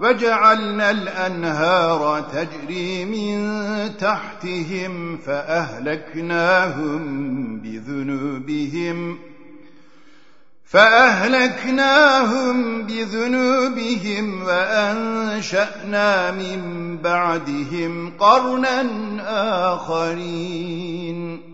وجعلنا الأنهار تجري من تحتهم فأهلكناهم بذنوبهم فأهلكناهم بذنوبهم وأنشأنا من بعدهم قرنا آخرين